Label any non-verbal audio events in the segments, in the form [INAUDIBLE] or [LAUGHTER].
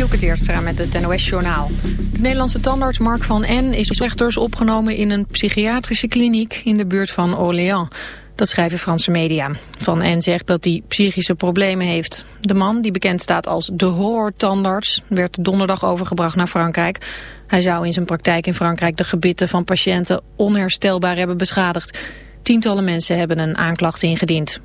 Dielke Teerstra met het NOS-journaal. De Nederlandse tandarts Mark van N. is rechters opgenomen in een psychiatrische kliniek in de buurt van Orléans. Dat schrijven Franse media. Van N zegt dat hij psychische problemen heeft. De man, die bekend staat als de horror-tandarts, werd donderdag overgebracht naar Frankrijk. Hij zou in zijn praktijk in Frankrijk de gebitten van patiënten onherstelbaar hebben beschadigd. Tientallen mensen hebben een aanklacht ingediend.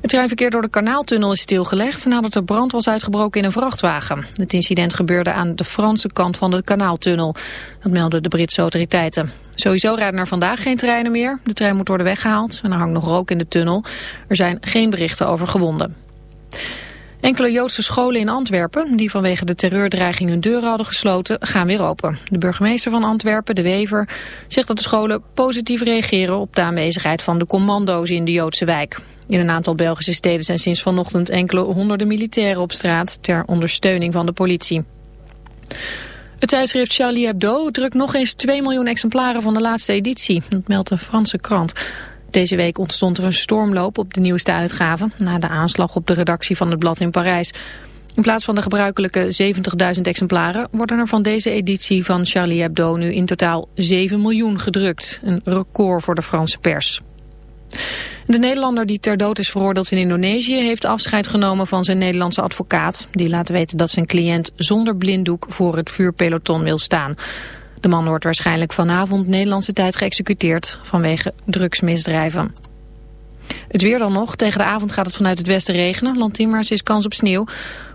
Het treinverkeer door de kanaaltunnel is stilgelegd nadat er brand was uitgebroken in een vrachtwagen. Het incident gebeurde aan de Franse kant van de kanaaltunnel. Dat melden de Britse autoriteiten. Sowieso rijden er vandaag geen treinen meer. De trein moet worden weggehaald en er hangt nog rook in de tunnel. Er zijn geen berichten over gewonden. Enkele Joodse scholen in Antwerpen, die vanwege de terreurdreiging hun deuren hadden gesloten, gaan weer open. De burgemeester van Antwerpen, De Wever, zegt dat de scholen positief reageren op de aanwezigheid van de commando's in de Joodse wijk. In een aantal Belgische steden zijn sinds vanochtend enkele honderden militairen op straat ter ondersteuning van de politie. Het tijdschrift Charlie Hebdo drukt nog eens 2 miljoen exemplaren van de laatste editie. Dat meldt een Franse krant. Deze week ontstond er een stormloop op de nieuwste uitgave... na de aanslag op de redactie van het blad in Parijs. In plaats van de gebruikelijke 70.000 exemplaren... worden er van deze editie van Charlie Hebdo nu in totaal 7 miljoen gedrukt. Een record voor de Franse pers. De Nederlander die ter dood is veroordeeld in Indonesië... heeft afscheid genomen van zijn Nederlandse advocaat. Die laat weten dat zijn cliënt zonder blinddoek voor het vuurpeloton wil staan. De man wordt waarschijnlijk vanavond Nederlandse tijd geëxecuteerd... vanwege drugsmisdrijven. Het weer dan nog. Tegen de avond gaat het vanuit het westen regenen. Landinwaarts is kans op sneeuw.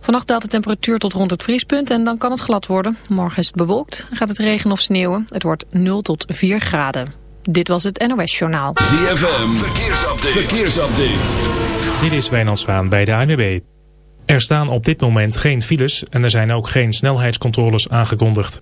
Vannacht daalt de temperatuur tot rond het vriespunt en dan kan het glad worden. Morgen is het bewolkt. Gaat het regenen of sneeuwen. Het wordt 0 tot 4 graden. Dit was het NOS Journaal. ZFM, verkeersupdate. verkeersupdate. Dit is Wijnand Zwaan bij de ANWB. Er staan op dit moment geen files en er zijn ook geen snelheidscontroles aangekondigd.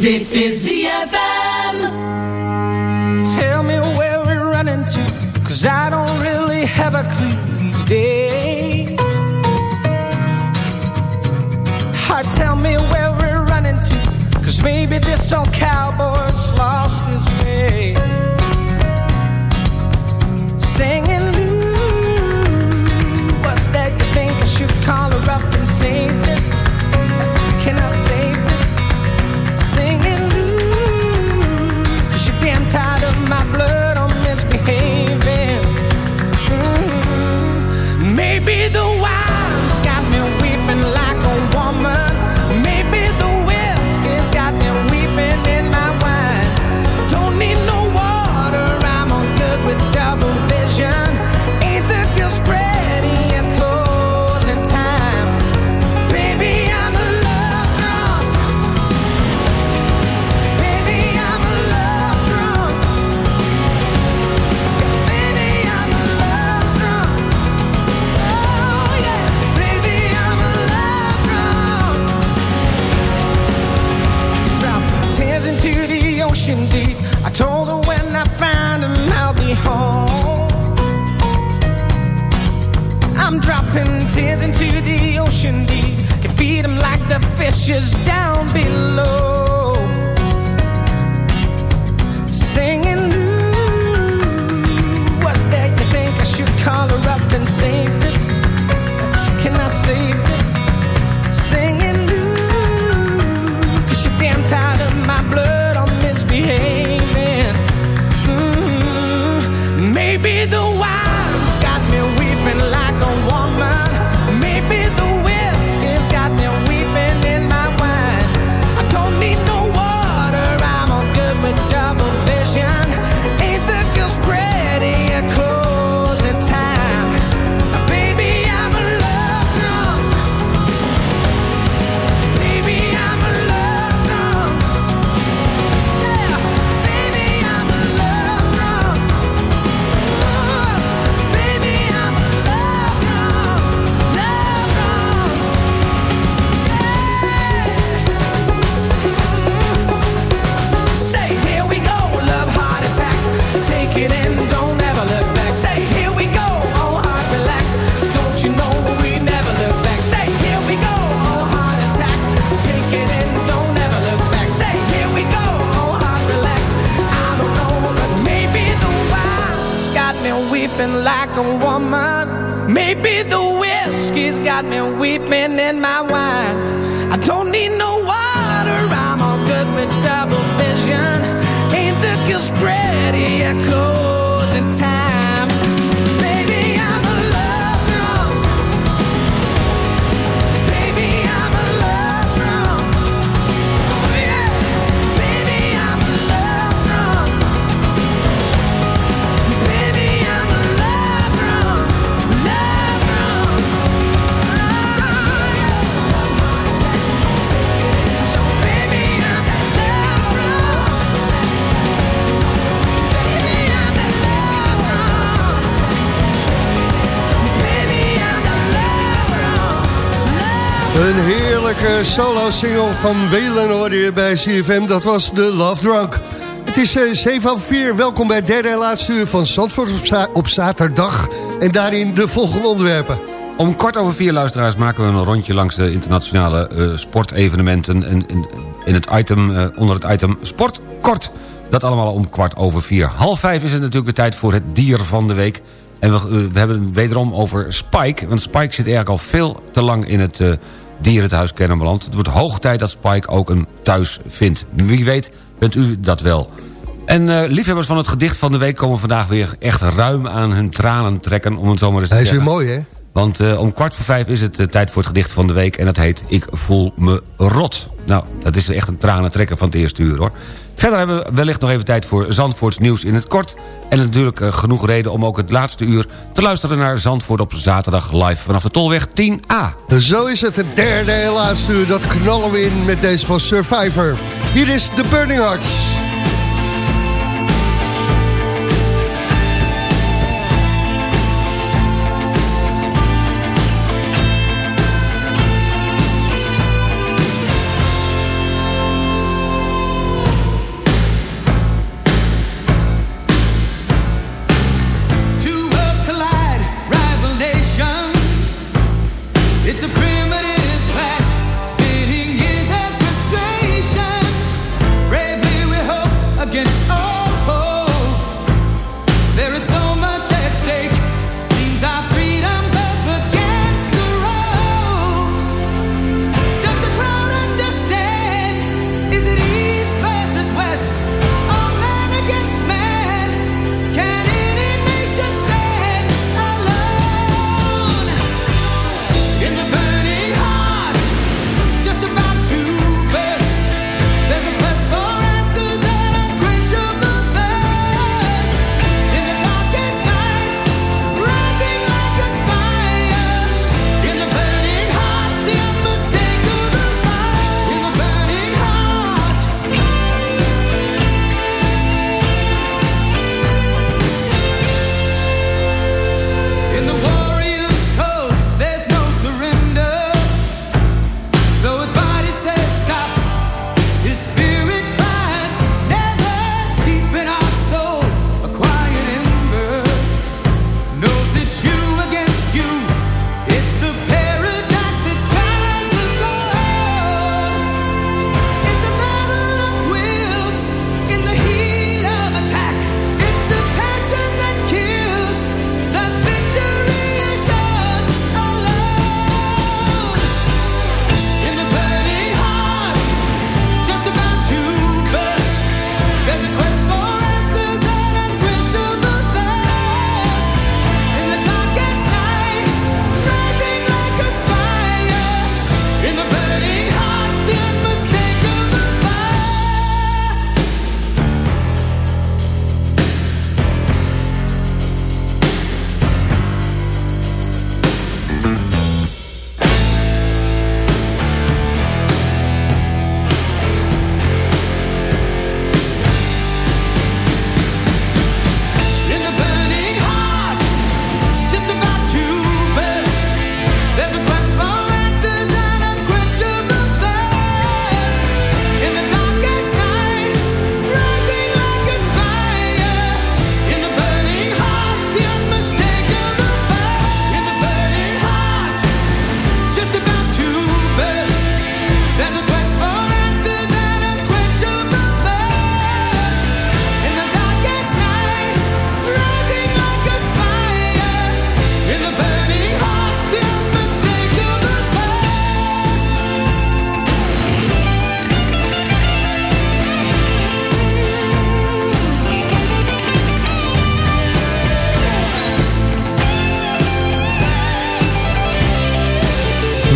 Dit is ZFM. Tell me where we're running to, cause I don't really have a clue these days. Or tell me where we're running to, cause maybe this old cowboy's lost his way. Singing, ooh, what's that you think I should call her up and save heerlijke solo-single van Welen hoorde je bij CFM. Dat was de Love Drunk. Het is eh 7 over 4. Welkom bij het derde en laatste uur van Zandvoort op, za- op zaterdag. En daarin de volgende onderwerpen. Om kwart over vier luisteraars maken we een rondje langs de internationale eh, sportevenementen in, in, in het item, eh, onder het item Sport Kort. Dat allemaal om kwart over vier. Half vijf is het natuurlijk de tijd voor het dier van de week. En we, eh, we hebben het wederom over Spike. Want Spike zit eigenlijk al veel te lang in het dierenhuis Kennemerland. Het wordt hoog tijd dat Spike ook een thuis vindt. Wie weet bent u dat wel. En uh, liefhebbers van het gedicht van de week komen vandaag weer echt ruim aan hun tranen trekken. Om het zo maar eens te Hij is weer mooi, hè? Want uh, om kwart voor vijf is het uh, tijd voor het gedicht van de week... en dat heet Ik voel me rot. Nou, dat is echt een tranentrekker van het eerste uur, hoor. Verder hebben we wellicht nog even tijd voor Zandvoorts nieuws in het kort. En natuurlijk uh, genoeg reden om ook het laatste uur... te luisteren naar Zandvoort op zaterdag live vanaf de Tolweg 10A. Zo is het, het derde en laatste uur. Dat knallen we in met deze van Survivor. Hier is The Burning Hearts.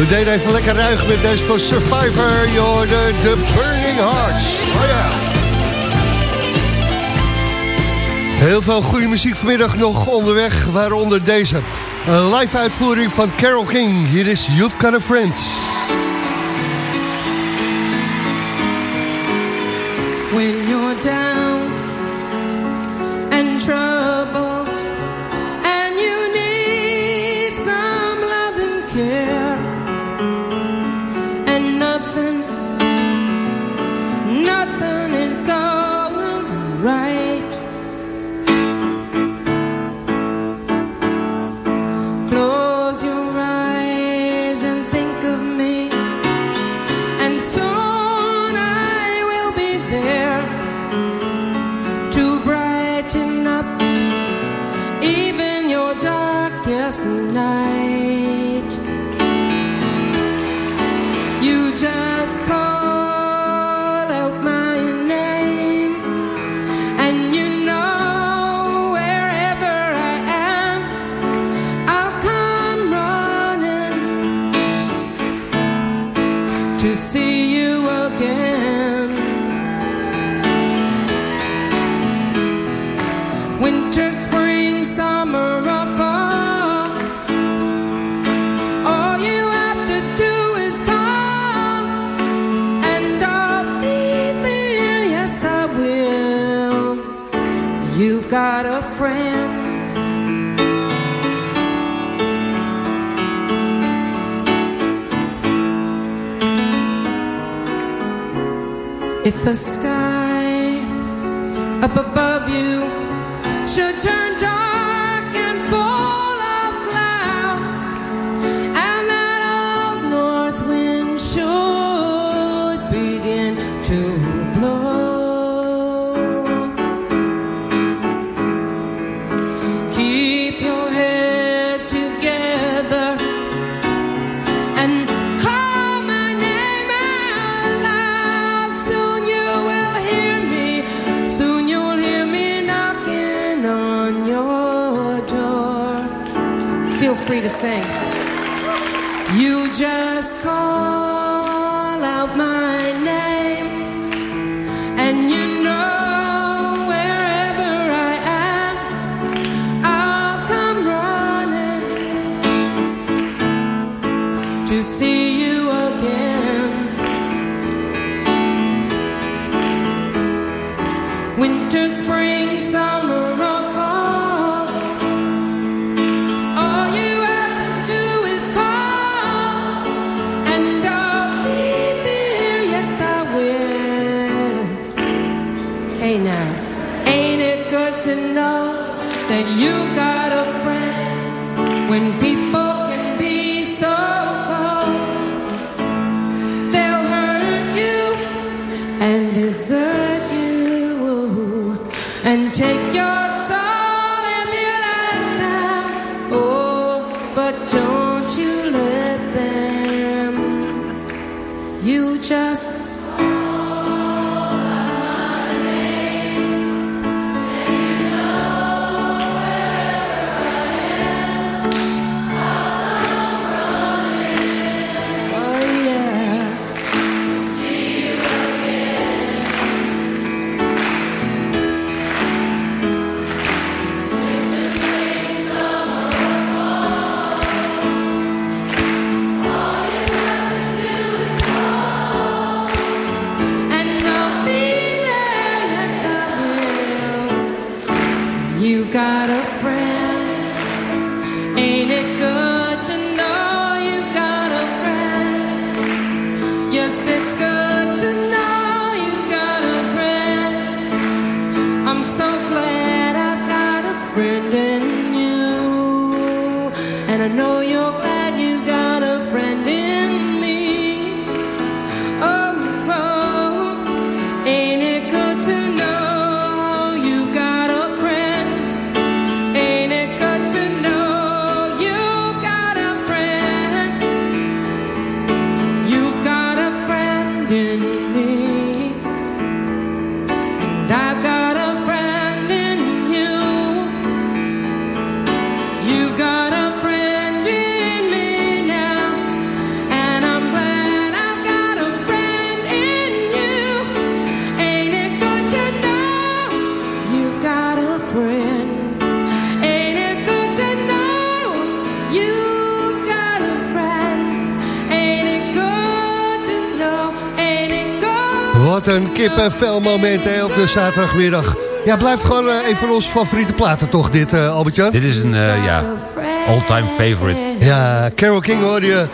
We deden even lekker ruig met deze voor Survivor. Je hoorde The Burning Hearts. Oh ja. Heel veel goede muziek vanmiddag nog onderweg, waaronder deze. Een live uitvoering van Carol King. Hier is You've Got a Friend. When you're down and try It's the sky. sing. Kippenvelmoment hè, op de zaterdagmiddag. Ja, blijft gewoon eh, een van onze favoriete platen toch, dit, eh, Albert-Jan? Dit is een, eh, ja, all-time favorite. Ja, Carol King hoor je.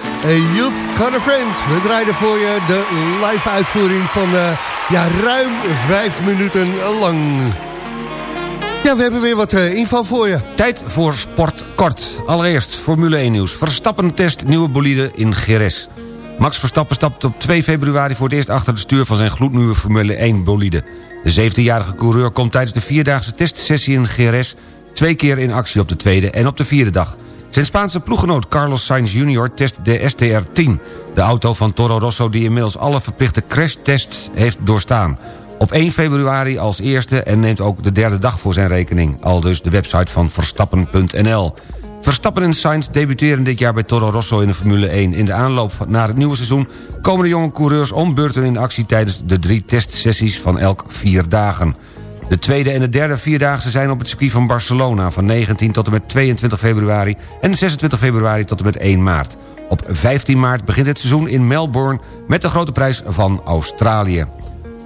You've Got a Friend. We draaiden voor je de live uitvoering van ja, ruim vijf minuten lang. Ja, we hebben weer wat info voor je. Tijd voor sport kort. Allereerst Formule 1 nieuws. Verstappen test nieuwe bolide in Jerez. Max Verstappen stapt op 2 februari voor het eerst achter het stuur van zijn gloednieuwe Formule 1 bolide. De 17-jarige coureur komt tijdens de vierdaagse testsessie in Jerez... twee keer in actie op de tweede en op de vierde dag. Zijn Spaanse ploeggenoot Carlos Sainz Jr. test de STR-10... de auto van Toro Rosso die inmiddels alle verplichte crashtests heeft doorstaan. Op 1 februari als eerste en neemt ook de derde dag voor zijn rekening. Al dus de website van Verstappen.nl. Verstappen en Sainz debuteren dit jaar bij Toro Rosso in de Formule 1. In de aanloop naar het nieuwe seizoen komen de jonge coureurs om beurten in actie... tijdens de drie testsessies van elk vier dagen. De tweede en de derde vierdaagse zijn op het circuit van Barcelona... van 19 tot en met 22 februari en 26 februari tot en met 1 maart. Op 15 maart begint het seizoen in Melbourne... met de grote prijs van Australië.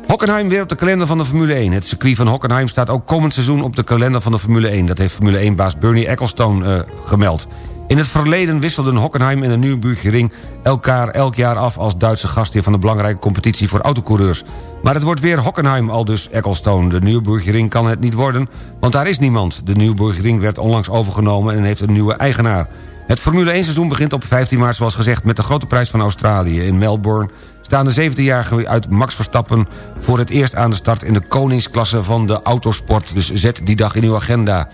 Hockenheim weer op de kalender van de Formule 1. Het circuit van Hockenheim staat ook komend seizoen op de kalender van de Formule 1. Dat heeft Formule 1-baas Bernie Ecclestone uh, gemeld. In het verleden wisselden Hockenheim en de Nürburgring elkaar elk jaar af... als Duitse gastheer van de belangrijke competitie voor autocoureurs. Maar het wordt weer Hockenheim, al dus Ecclestone. De Nürburgring kan het niet worden, want daar is niemand. De Nürburgring werd onlangs overgenomen en heeft een nieuwe eigenaar. Het Formule 1 seizoen begint op 15 maart zoals gezegd... met de grote prijs van Australië in Melbourne staan de 17-jarigen uit Max Verstappen... voor het eerst aan de start in de koningsklasse van de autosport. Dus zet die dag in uw agenda.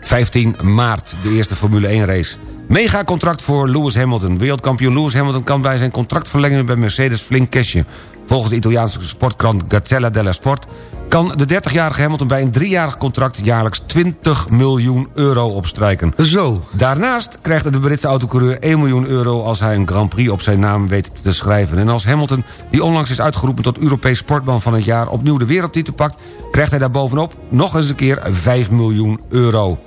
15 maart, de eerste Formule 1 race. Megacontract voor Lewis Hamilton. Wereldkampioen Lewis Hamilton kan bij zijn contract verlengen bij Mercedes flink cashje. Volgens de Italiaanse sportkrant Gazzella della Sport... kan de 30-jarige Hamilton bij een driejarig contract... jaarlijks 20 miljoen euro opstrijken. Zo. Daarnaast krijgt de Britse autocoureur 1 miljoen euro... als hij een Grand Prix op zijn naam weet te schrijven. En als Hamilton, die onlangs is uitgeroepen tot Europees sportman van het jaar... opnieuw de wereldtitel pakt, krijgt hij daar bovenop nog eens een keer 5 miljoen euro.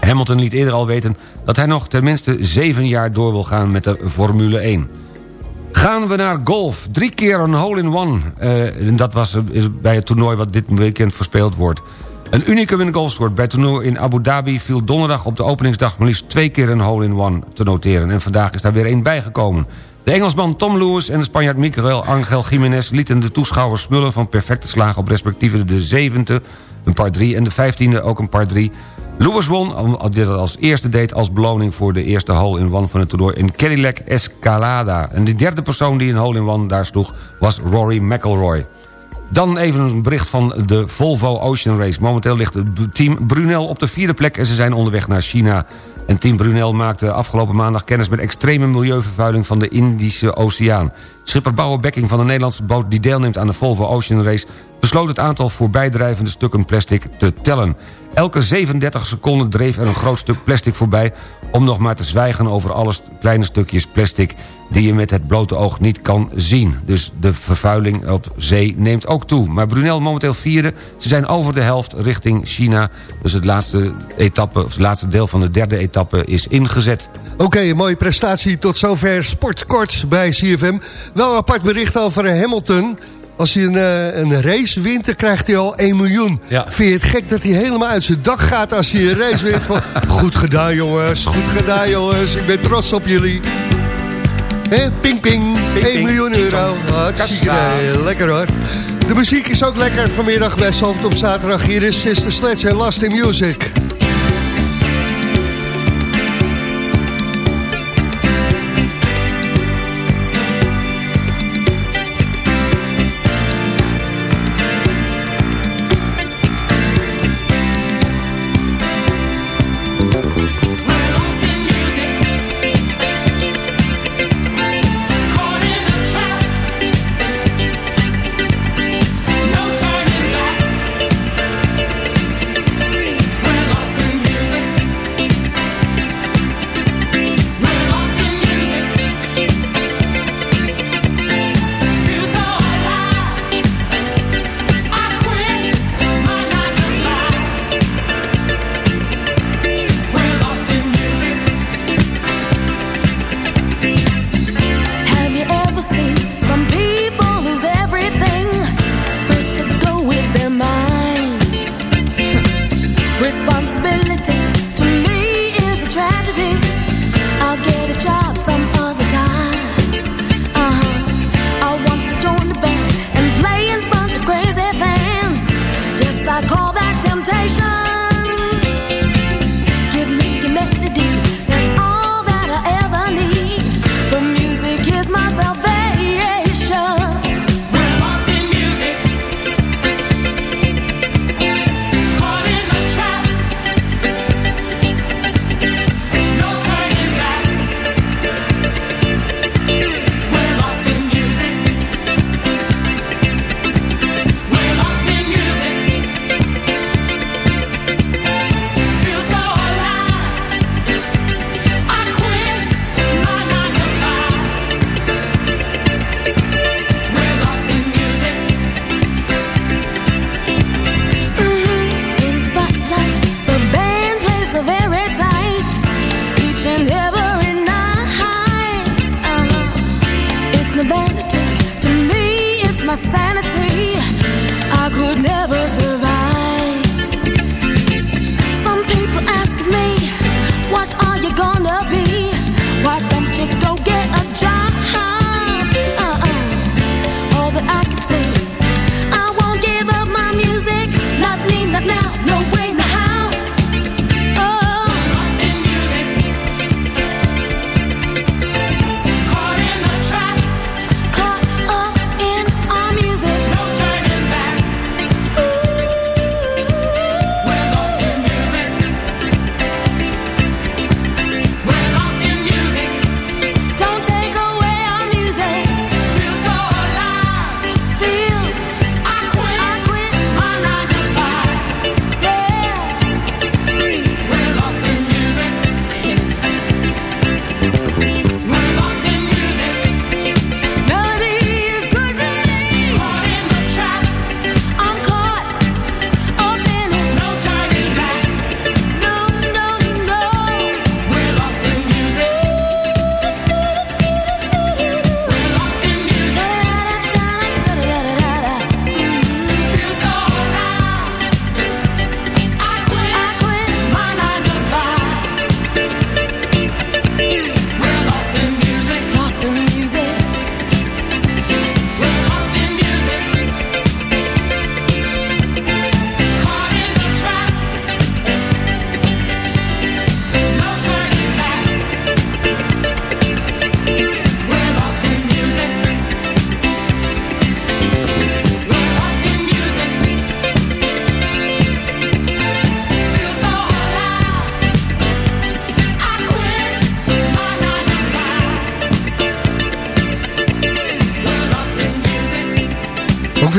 Hamilton liet eerder al weten dat hij nog tenminste 7 jaar door wil gaan met de Formule 1. Gaan we naar golf. Drie keer een hole-in-one. En dat was bij het toernooi wat dit weekend verspeeld wordt. Een unicum in golfsport. Bij het toernooi in Abu Dhabi viel donderdag op de openingsdag... maar liefst twee keer een hole-in-one te noteren. En vandaag is daar weer één bijgekomen. De Engelsman Tom Lewis en de Spanjaard Miguel Angel Jiménez... lieten de toeschouwers smullen van perfecte slagen... op respectieve de zevende, een par 3 en de vijftiende ook een par 3... Lewis won, dat als eerste deed... als beloning voor de eerste hole-in-one van het toernooi... in Cadillac Escalada. En de derde persoon die een hole-in-one daar sloeg... was Rory McIlroy. Dan even een bericht van de Volvo Ocean Race. Momenteel ligt het team Brunel op de vierde plek... en ze zijn onderweg naar China. En team Brunel maakte afgelopen maandag kennis... met extreme milieuvervuiling van de Indische Oceaan. Schipper Bouwer van de Nederlandse boot... die deelneemt aan de Volvo Ocean Race... besloot het aantal voorbijdrijvende stukken plastic te tellen. Elke 37 seconden dreef er een groot stuk plastic voorbij... om nog maar te zwijgen over alle kleine stukjes plastic... die je met het blote oog niet kan zien. Dus de vervuiling op zee neemt ook toe. Maar Brunel momenteel vierde. Ze zijn over de helft richting China. Dus het laatste, etappe, of het laatste deel van de derde etappe is ingezet. Oké, mooie prestatie. Tot zover Sportkort bij CFM. Wel een apart bericht over Hamilton... Als hij een, uh, een race wint, dan krijgt hij al 1 miljoen. Ja. Vind je het gek dat hij helemaal uit zijn dak gaat als hij een race wint? Van, goed gedaan jongens, goed gedaan jongens. Ik ben trots op jullie. He, ping, ping, ping 1 ping, miljoen euro. Hartstikke lekker hoor. De muziek is ook lekker vanmiddag bij Soft op zaterdag. Hier is Sister Sledge en Last in Music.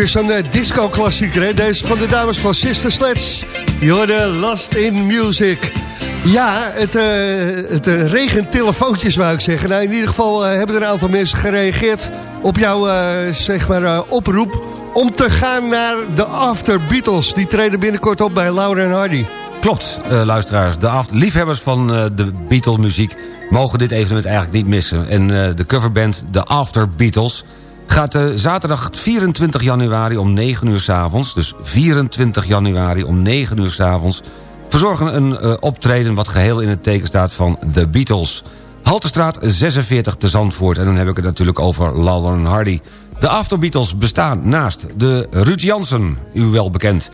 Zo'n eh, disco-klassieker, hè? Deze van de dames van Sister Sledge. Je hoorde Last in Music. Ja, het, eh, het eh, regent telefoontjes, wou ik zeggen. Nou, in ieder geval hebben er een aantal mensen gereageerd... op jouw zeg maar, oproep om te gaan naar de After Beatles. Die treden binnenkort op bij Laura en Hardy. Klopt, luisteraars. De liefhebbers van de Beatle-muziek mogen dit evenement eigenlijk niet missen. En de coverband The After Beatles eh, zaterdag 24 januari om 9 uur s avonds... dus 24 januari om 9 uur s avonds... verzorgen een eh, optreden wat geheel in het teken staat van The Beatles. Haltestraat 46 te Zandvoort. En dan heb ik het natuurlijk over Laurel en Hardy. De After Beatles bestaan naast de Ruud Jansen, u wel bekend...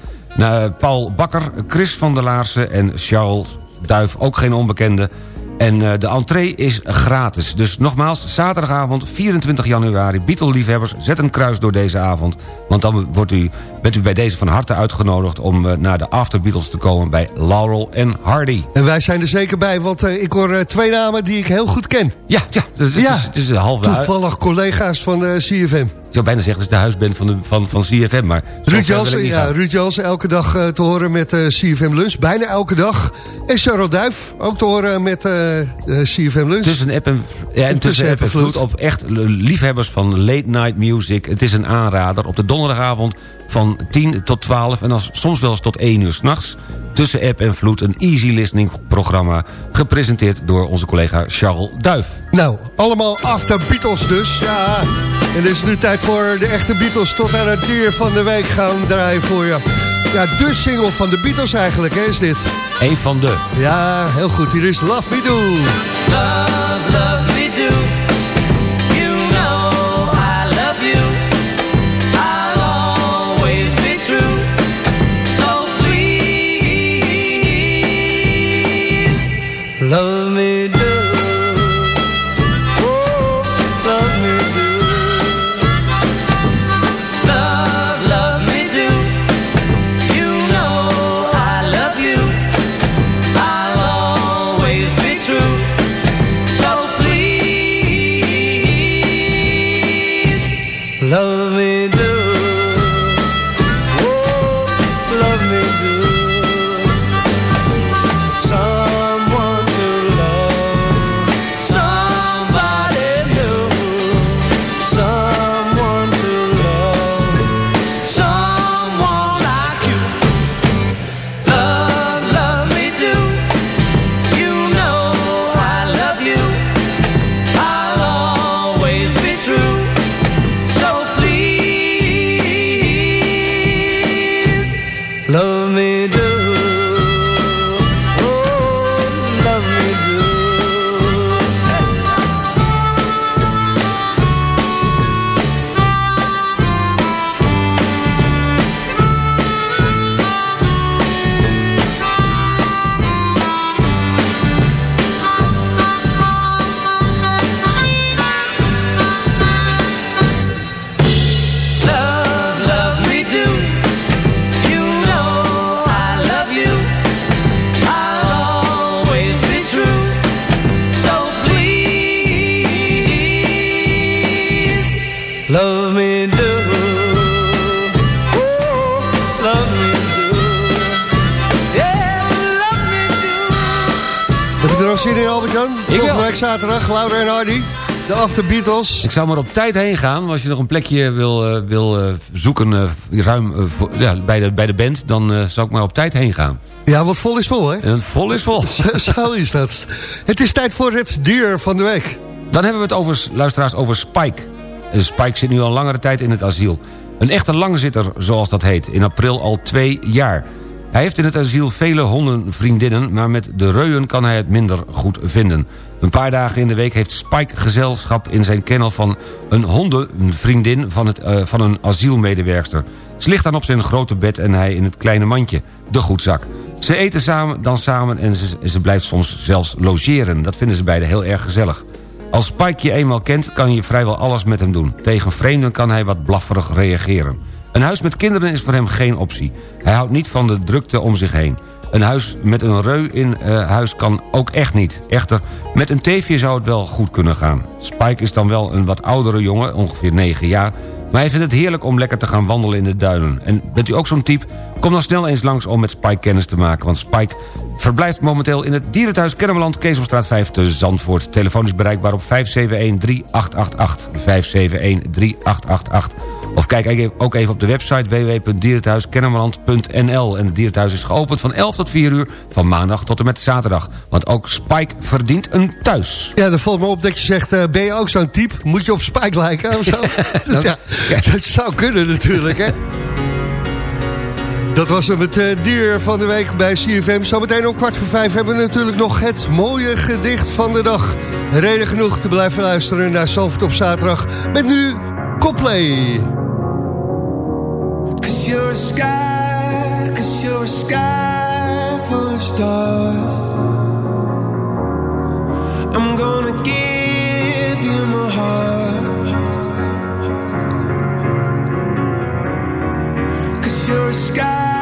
Paul Bakker, Chris van der Laarsen en Charles Duif, ook geen onbekende. En eh, de entree is gratis. Dus nogmaals, zaterdagavond 24 januari... Beatle-liefhebbers, zet een kruis door deze avond. Want dan wordt u, bent u bij deze van harte uitgenodigd... om eh, naar de After Beatles te komen bij Laurel en Hardy. En wij zijn er zeker bij, want eh, ik hoor twee namen die ik heel goed ken. Ja, ja, het, Ja, is, het is een halve... Toevallig collega's van de CFM. Ik zou bijna zeggen, het is de huisband van, de, van, van CFM, maar... Ruud Jansen, ja. Ruud Jansen elke dag eh, te horen met eh, CFM Lunch. Bijna elke dag. En Charles Duif, ook te horen met eh, CFM Lunch. Tussen app en, ja, en tussen app en vloed op echt liefhebbers van late night music. Het is een aanrader op de donderdagavond van 10 tot 12 en als, soms wel eens tot 1 uur s'nachts. Tussen app en vloed een easy listening programma gepresenteerd door onze collega Charles Duif. Nou, allemaal after Beatles dus. Ja, en het is nu tijd voor de echte Beatles. Tot aan het dier van de week gaan draaien voor je. Ja, de single van de Beatles eigenlijk, hè, is dit. Eén van de. Ja, heel goed. Hier is Love Me Do. Love, love me do. love De Beatles. Ik zou maar op tijd heen gaan. Als je nog een plekje wil, eh, wil eh, zoeken eh, ruim ja, bij, de, bij de band... dan zou ik maar op tijd heen gaan. Ja, wat vol is vol, hè? En vol is vol. [LAUGHS] Zo- is dat. Het is tijd voor het dier van de week. Dan hebben we het over, luisteraars over Spike. En Spike zit nu al langere tijd in het asiel. Een echte langzitter, zoals dat heet. In april al twee jaar. Hij heeft in het asiel vele hondenvriendinnen... maar met de reuën kan hij het minder goed vinden. Een paar dagen in de week heeft Spike gezelschap in zijn kennel... van een hondenvriendin van, het, eh, van een asielmedewerkster. Ze ligt dan op zijn grote bed en hij in het kleine mandje, de goedzak. Ze eten samen, dan samen en ze, ze blijft soms zelfs logeren. Dat vinden ze beiden heel erg gezellig. Als Spike je eenmaal kent, kan je vrijwel alles met hem doen. Tegen vreemden kan hij wat blafferig reageren. Een huis met kinderen is voor hem geen optie. Hij houdt niet van de drukte om zich heen. Een huis met een reu in eh, huis kan ook echt niet. Echter, met een teefje zou het wel goed kunnen gaan. Spike is dan wel een wat oudere jongen, ongeveer 9 jaar... maar hij vindt het heerlijk om lekker te gaan wandelen in de duinen. En bent u ook zo'n type? Kom dan snel eens langs om met Spike kennis te maken... want Spike verblijft momenteel in het dierenthuis Kennemerland... Keesomstraat 5 te Zandvoort. Telefoon is bereikbaar op 571-3888. 571-3888. Of kijk ook even op de website www.dierenthuiskennemerland.nl. En het dierenthuis is geopend van 11 tot 4 uur... van maandag tot en met zaterdag. Want ook Spike verdient een thuis. Ja, dan valt me op dat je zegt, eh, ben je ook zo'n type? Moet je op Spike lijken of zo? [LAUGHS] ja, dat zou kunnen natuurlijk, hè? Dat was hem het eh, dier van de week bij CFM. Zometeen om kwart voor vijf hebben we natuurlijk nog het mooie gedicht van de dag. Reden genoeg te blijven luisteren naar Zalvert op zaterdag. Met nu Coldplay. Cause you're a sky, cause you're a sky full of stars. I'm gonna give you my heart. Cause you're a sky,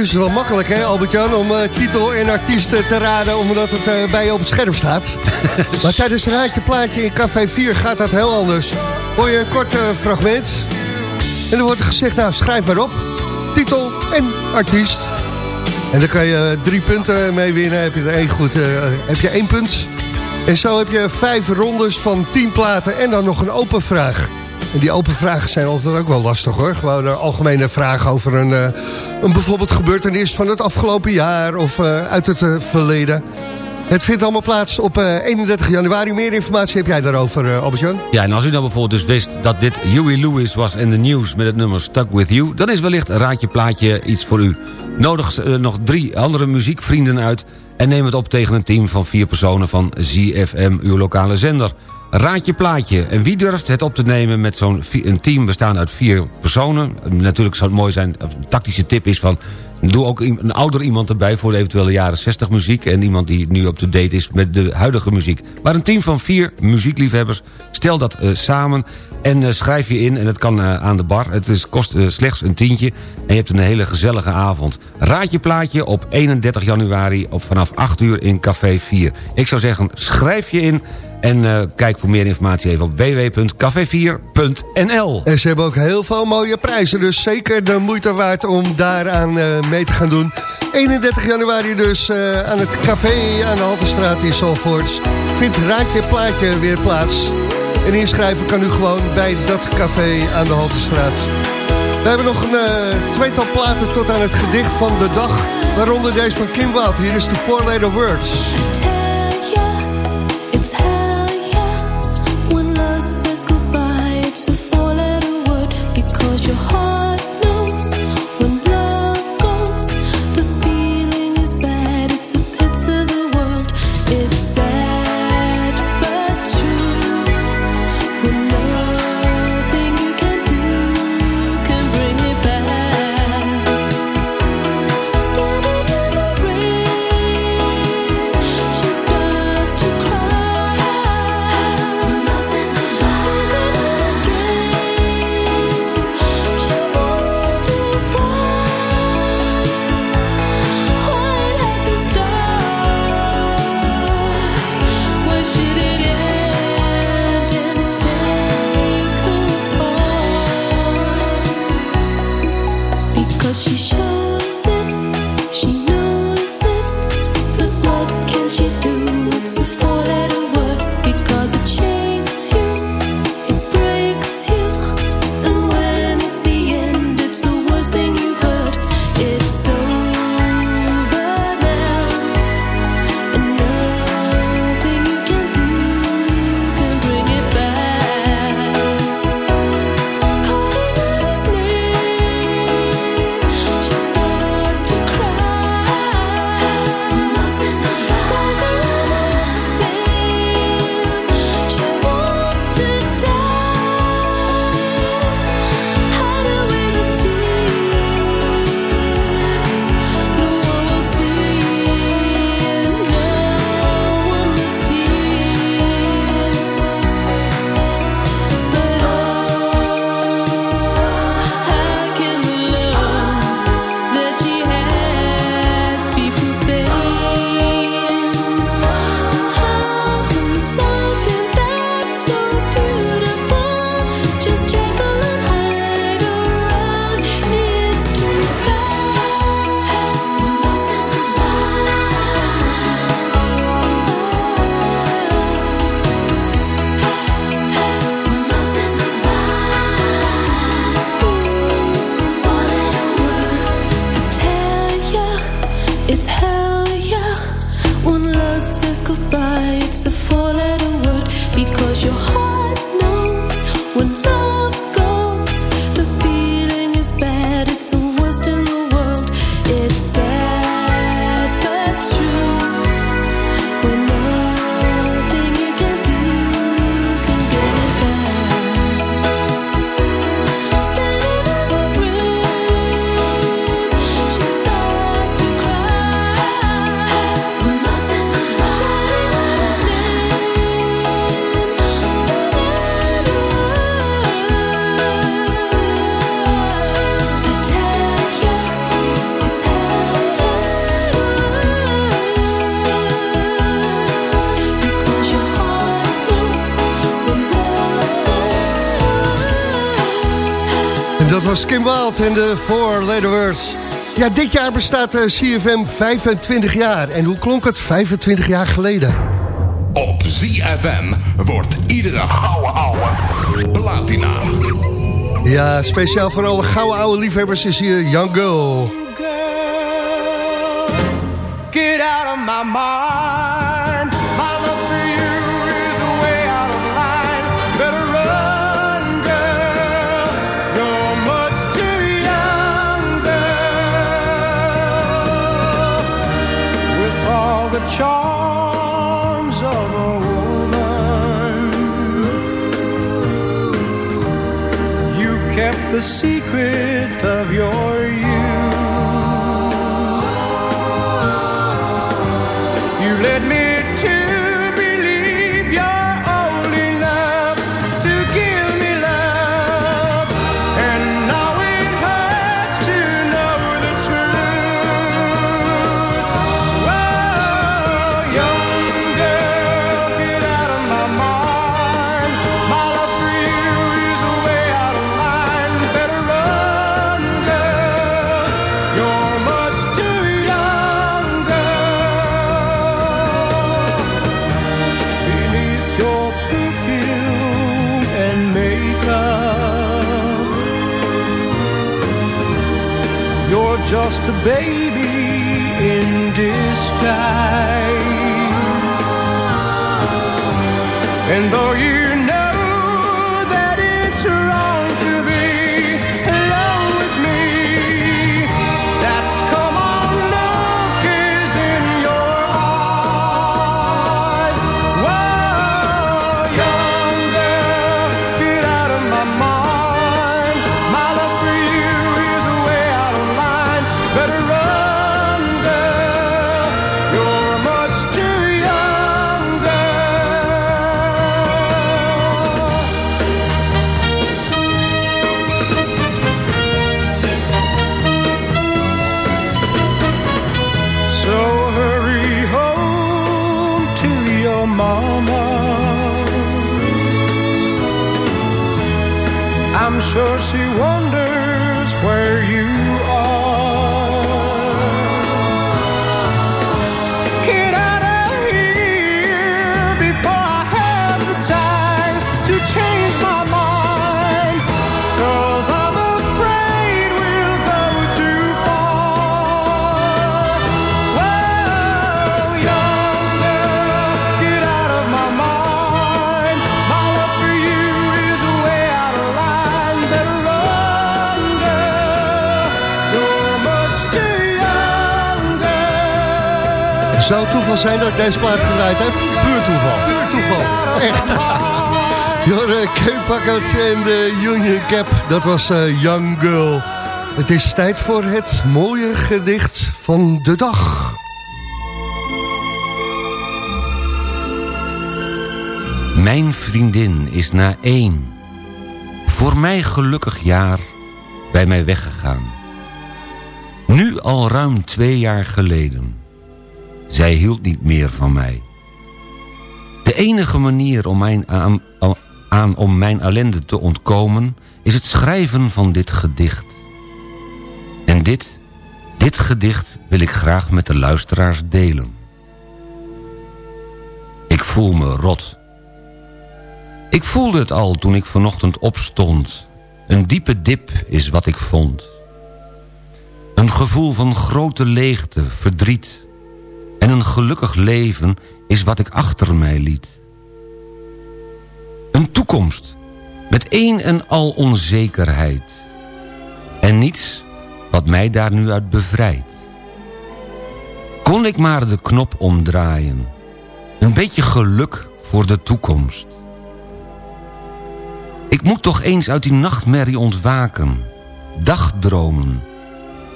nu is het wel makkelijk, hè, Albert-Jan, om eh, titel en artiesten te raden... omdat het eh, bij je op het scherm staat. [LAUGHS] maar tijdens een raadje plaatje in Café 4 gaat dat heel anders. Hoor je een kort eh, fragment. En dan wordt er gezegd, nou, schrijf maar op. Titel en artiest. En dan kan je eh, drie punten mee winnen. Heb je er één goed, eh, heb je één punt. En zo heb je vijf rondes van tien platen en dan nog een open vraag. En die open vragen zijn altijd ook wel lastig hoor. Gewoon een algemene vraag over een, eh, een bijvoorbeeld gebeurtenis van het afgelopen jaar of eh, uit het eh, verleden. Het vindt allemaal plaats op eh, 31 januari. Meer informatie heb jij daarover, eh, Albert-Jan? Ja, en als u dan bijvoorbeeld dus wist dat dit Huey Lewis was in de nieuws met het nummer Stuck With You... dan is wellicht Raadje Plaatje iets voor u. Nodig eh, nog drie andere muziekvrienden uit... en neem het op tegen een team van vier personen van ZFM, uw lokale zender. Raadje Plaatje. En wie durft het op te nemen met zo'n team bestaan uit vier personen? Natuurlijk zou het mooi zijn, een tactische tip is van... Doe ook een ouder iemand erbij voor de eventuele jaren 60 muziek... en iemand die nu up-to-date is met de huidige muziek. Maar een team van vier muziekliefhebbers, stel dat eh, samen... en eh, schrijf je in, en het kan eh, aan de bar. Het is, kost slechts een tientje en je hebt een hele gezellige avond. Raad je plaatje op 31 januari op vanaf 8 uur in Café 4. Ik zou zeggen, schrijf je in... En eh, kijk voor meer informatie even op www.café4.nl. En ze hebben ook heel veel mooie prijzen. Dus zeker de moeite waard om daaraan eh, mee te gaan doen. 31 januari dus eh, aan het café aan de Haltestraat in Zalvoort. Vindt Raadje Plaatje weer plaats. En inschrijven kan u gewoon bij dat café aan de Haltestraat. We hebben nog een tweetal platen tot aan het gedicht van de dag. Waaronder deze van Kim Wild. Hier is de Four Letter Words. Kim Wild en de Four Letter Words. Ja, dit jaar bestaat eh, CFM 25 jaar. En hoe klonk het 25 jaar geleden? Op ZFM wordt iedere gouden ouwe platina. Ja, speciaal voor alle gouden oude liefhebbers is hier Young Girl. Get out of my mind. The secret of your baby Zou het toeval zijn dat ik deze plaat gedraaid heb? Puur toeval. Puur toeval. Echt. [LAUGHS] Jorde Kate Packard en de Union Cap. Dat was eh, Young Girl. Het is tijd voor het mooie gedicht van de dag. Mijn vriendin is na één, voor mij gelukkig jaar, bij mij weggegaan. Nu al ruim twee jaar geleden. Zij hield niet meer van mij. De enige manier om mijn aan, om mijn ellende te ontkomen... is het schrijven van dit gedicht. En dit, dit gedicht wil ik graag met de luisteraars delen. Ik voel me rot. Ik voelde het al toen ik vanochtend opstond. Een diepe dip is wat ik vond. Een gevoel van grote leegte, verdriet. En een gelukkig leven is wat ik achter mij liet. Een toekomst met één en al onzekerheid. En niets wat mij daar nu uit bevrijdt. Kon ik maar de knop omdraaien. Een beetje geluk voor de toekomst. Ik moet toch eens uit die nachtmerrie ontwaken. Dagdromen.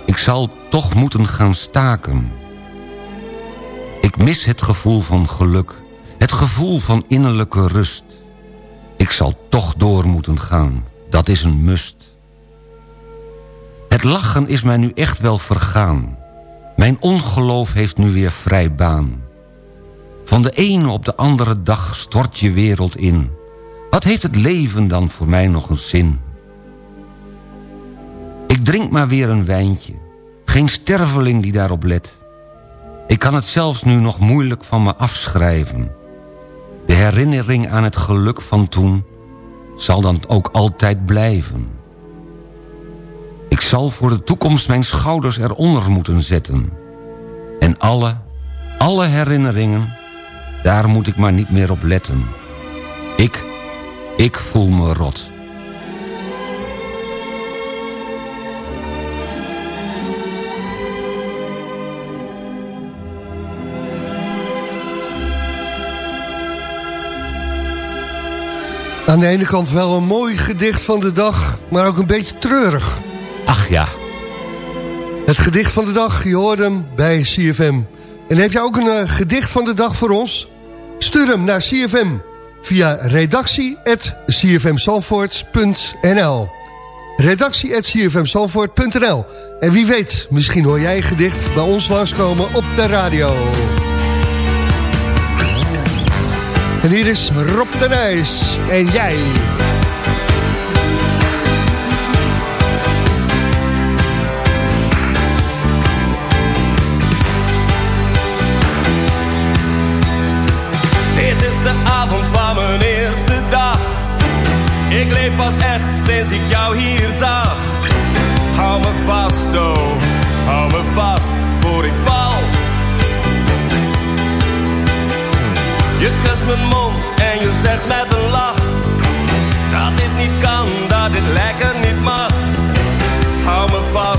Ik zal toch moeten gaan staken. Ik mis het gevoel van geluk. Het gevoel van innerlijke rust. Ik zal toch door moeten gaan. Dat is een must. Het lachen is mij nu echt wel vergaan. Mijn ongeloof heeft nu weer vrij baan. Van de ene op de andere dag stort je wereld in. Wat heeft het leven dan voor mij nog een zin? drink maar weer een wijntje. Geen sterveling die daarop let. Ik kan het zelfs nu nog moeilijk van me afschrijven. De herinnering aan het geluk van toen... zal dan ook altijd blijven. Ik zal voor de toekomst mijn schouders eronder moeten zetten. En alle, alle herinneringen, daar moet ik maar niet meer op letten. Ik, ik voel me rot. Aan de ene kant wel een mooi gedicht van de dag, maar ook een beetje treurig. Ach ja, Het gedicht van de dag, je hoort hem bij CFM. En heb je ook een eh, gedicht van de dag voor ons? Stuur hem naar CFM via redactie.cfmzandvoort.nl redactie.cfmzandvoort.nl En wie weet, misschien hoor jij een gedicht bij ons langskomen op de radio. En hier is Rob de Nijs en jij. Dit is de avond van mijn eerste dag. Ik leef pas echt sinds ik jou hier zag. Hou me vast, oh, hou me vast voor ik Je kust mijn mond en je zegt met een lach dat dit niet kan, dat dit lekker niet mag. Hou me vast,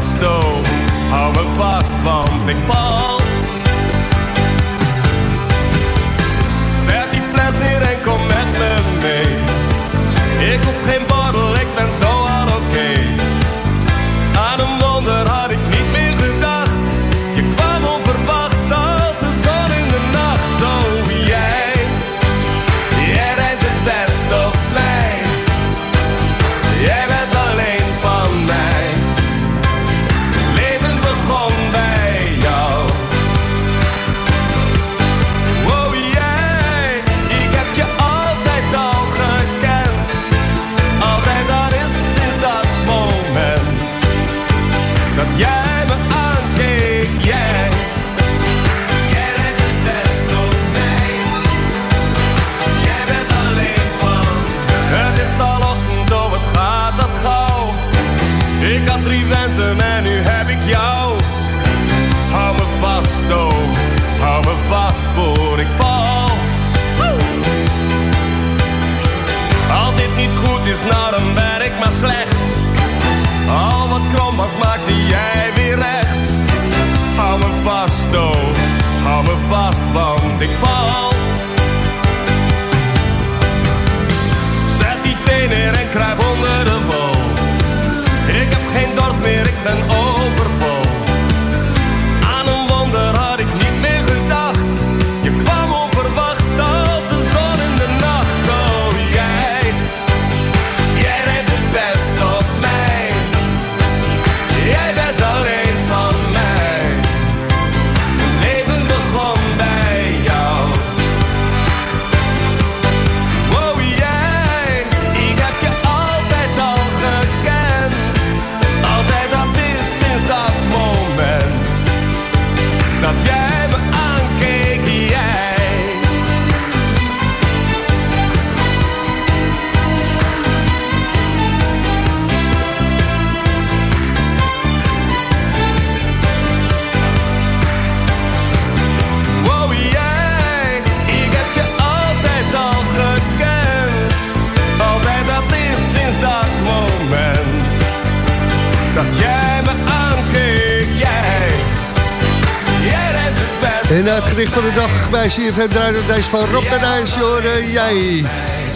gedicht van de dag bij CFM draait het deze van Rob de Nijs, je hoorde jij.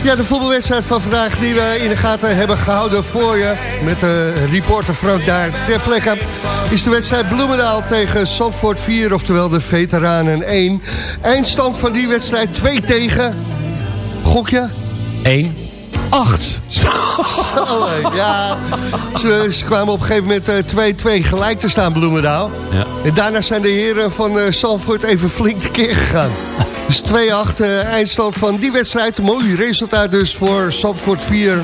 Ja, de voetbalwedstrijd van vandaag die we in de gaten hebben gehouden voor je... met de reporter Frank daar ter plekke... is de wedstrijd Bloemendaal tegen Zandvoort 4, oftewel de veteranen 1. Eindstand van die wedstrijd 2 tegen... Gokje? 1. 8. ja, ze, ze kwamen op een gegeven moment eh, 2-2 gelijk te staan, Bloemendaal. Ja. En daarna zijn de heren van Zandvoort even flink tekeer gegaan. [LAUGHS] Dus 2-8 eh, eindstand van die wedstrijd. Mooi resultaat dus voor Zandvoort 4,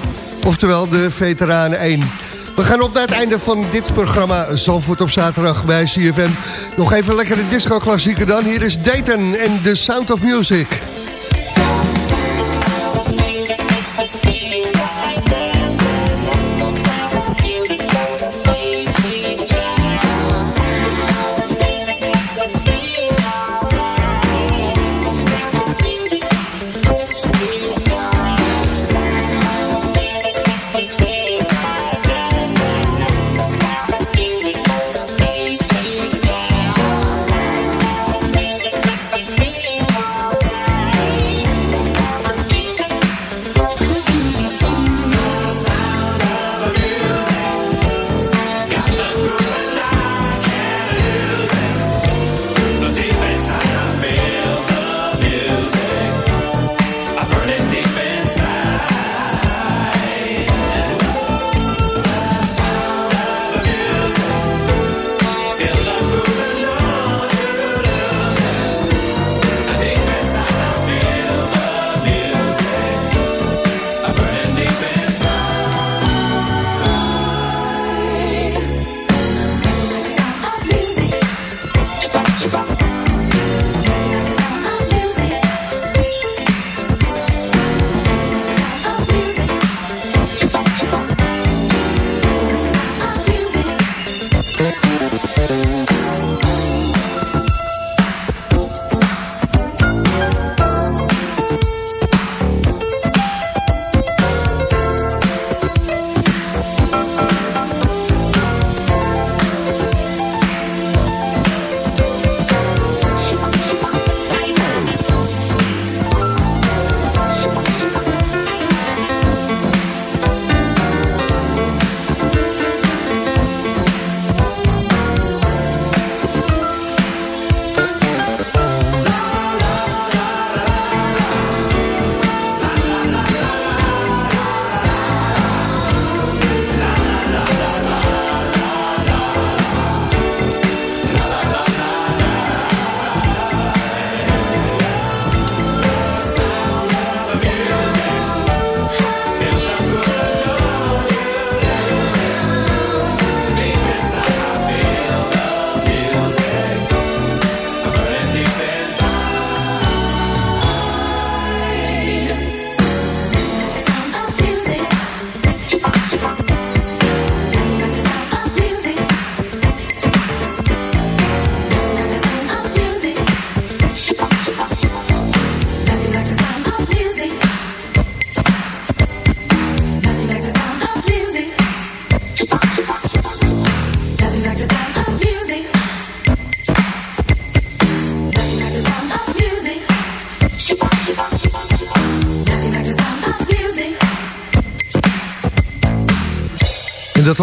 oftewel de veteranen 1. We gaan op naar het einde van dit programma Zalvoort op zaterdag bij CFM. Nog even een lekkere disco-klassieker dan. Hier is Dayton en The Sound of Music.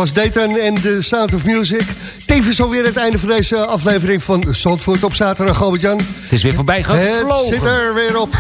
Was Dayton en The Sound of Music. Tevens alweer het einde van deze aflevering van Zandvoort op zaterdag, Albert-Jan. Het is weer voorbij Het gevlogen. zit er weer op.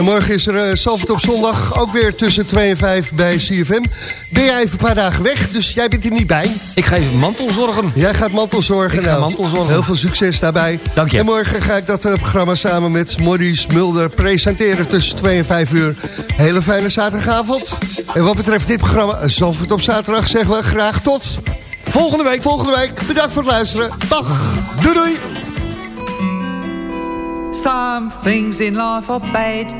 En morgen is er uh, op zondag, ook weer tussen 2 en 5 bij CFM. Ben jij even een paar dagen weg, dus jij bent er niet bij. Ik ga even mantelzorgen. Jij gaat mantelzorgen. Ik ga mantelzorgen. Heel veel succes daarbij. Dank je. En morgen ga ik dat eh, programma samen met Maurice Mulder presenteren tussen 2 en 5 uur. Hele fijne zaterdagavond. En wat betreft dit programma Zandvoort op zaterdag zeggen we graag tot Volgende week. volgende week. Bedankt voor het luisteren. Dag. Doei doei. Some things in life are bad.